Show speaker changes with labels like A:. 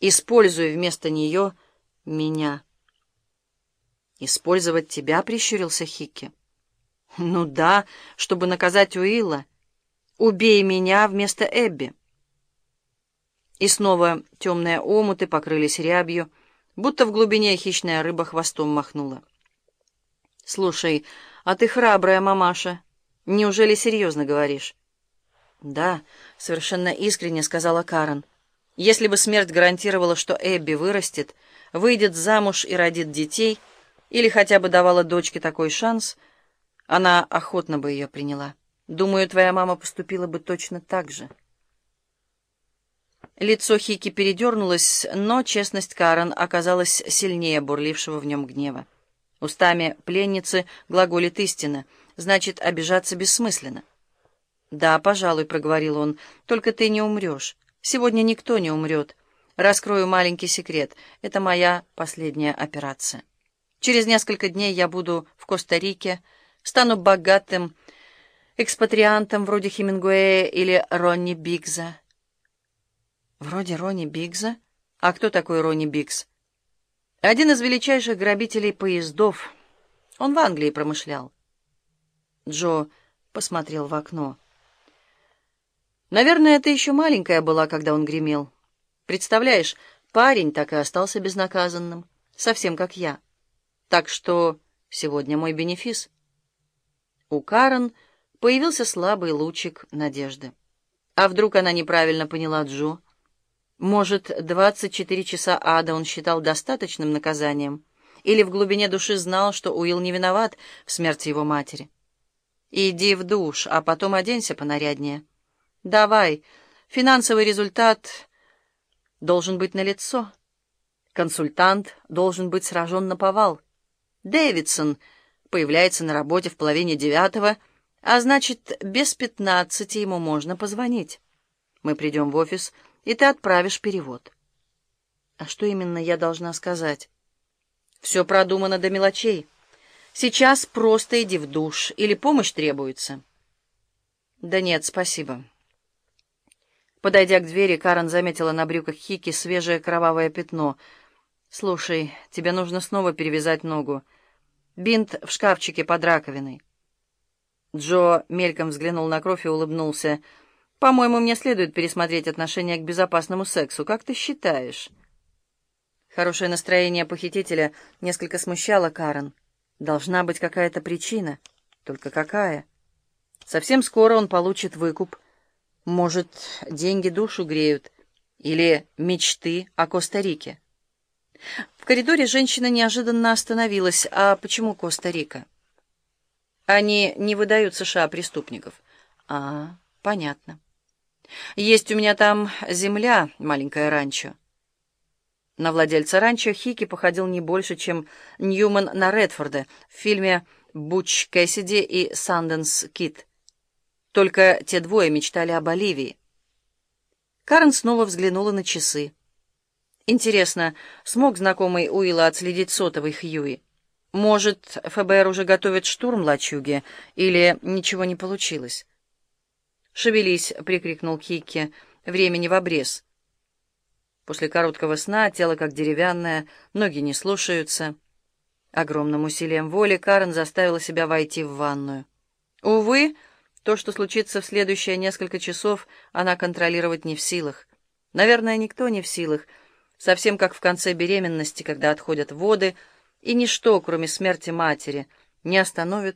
A: используя вместо нее меня. «Использовать тебя?» — прищурился Хикки. «Ну да, чтобы наказать Уилла. Убей меня вместо Эбби». И снова темные омуты покрылись рябью, будто в глубине хищная рыба хвостом махнула. «Слушай, а ты храбрая мамаша. Неужели серьезно говоришь?» «Да», — совершенно искренне сказала Карен. «Если бы смерть гарантировала, что Эбби вырастет, выйдет замуж и родит детей, или хотя бы давала дочке такой шанс, она охотно бы ее приняла. Думаю, твоя мама поступила бы точно так же». Лицо Хики передернулось, но честность Карен оказалась сильнее бурлившего в нем гнева. Устами пленницы глаголит истина, значит, обижаться бессмысленно. «Да, пожалуй», — проговорил он, — «только ты не умрешь. Сегодня никто не умрет. Раскрою маленький секрет. Это моя последняя операция. Через несколько дней я буду в Коста-Рике, стану богатым экспатриантом вроде Хемингуэя или Ронни Бигза». «Вроде Ронни Бигза? А кто такой Ронни Бигз?» «Один из величайших грабителей поездов. Он в Англии промышлял». Джо посмотрел в окно. Наверное, ты еще маленькая была, когда он гремел. Представляешь, парень так и остался безнаказанным, совсем как я. Так что сегодня мой бенефис. У Карен появился слабый лучик надежды. А вдруг она неправильно поняла Джо? Может, 24 часа ада он считал достаточным наказанием? Или в глубине души знал, что Уилл не виноват в смерти его матери? «Иди в душ, а потом оденься понаряднее». Давай, финансовый результат должен быть налицо. Консультант должен быть сражен на повал. Дэвидсон появляется на работе в половине девятого, а значит, без пятнадцати ему можно позвонить. Мы придем в офис, и ты отправишь перевод. А что именно я должна сказать? Все продумано до мелочей. Сейчас просто иди в душ, или помощь требуется. Да нет, спасибо. Подойдя к двери, Карен заметила на брюках Хики свежее кровавое пятно. «Слушай, тебе нужно снова перевязать ногу. Бинт в шкафчике под раковиной». Джо мельком взглянул на кровь и улыбнулся. «По-моему, мне следует пересмотреть отношение к безопасному сексу. Как ты считаешь?» Хорошее настроение похитителя несколько смущало Карен. Должна быть какая-то причина. Только какая? Совсем скоро он получит выкуп — может, деньги душу греют? Или мечты о Коста-Рике? В коридоре женщина неожиданно остановилась. А почему Коста-Рика? Они не выдают США преступников. А, понятно. Есть у меня там земля, маленькое ранчо. На владельца ранчо Хики походил не больше, чем Ньюман на Редфорда в фильме «Буч Кэссиди» и «Санденс Кит». Только те двое мечтали о Боливии. Карен снова взглянула на часы. Интересно, смог знакомый Уилла отследить сотовый Хьюи? Может, ФБР уже готовит штурм лачуги, или ничего не получилось? «Шевелись!» — прикрикнул Кикки. «Времени в обрез». После короткого сна тело как деревянное, ноги не слушаются. Огромным усилием воли Карен заставила себя войти в ванную. Увы, то, что случится в следующие несколько часов, она контролировать не в силах. Наверное, никто не в силах, совсем как в конце беременности, когда отходят воды, и ничто, кроме смерти матери, не остановит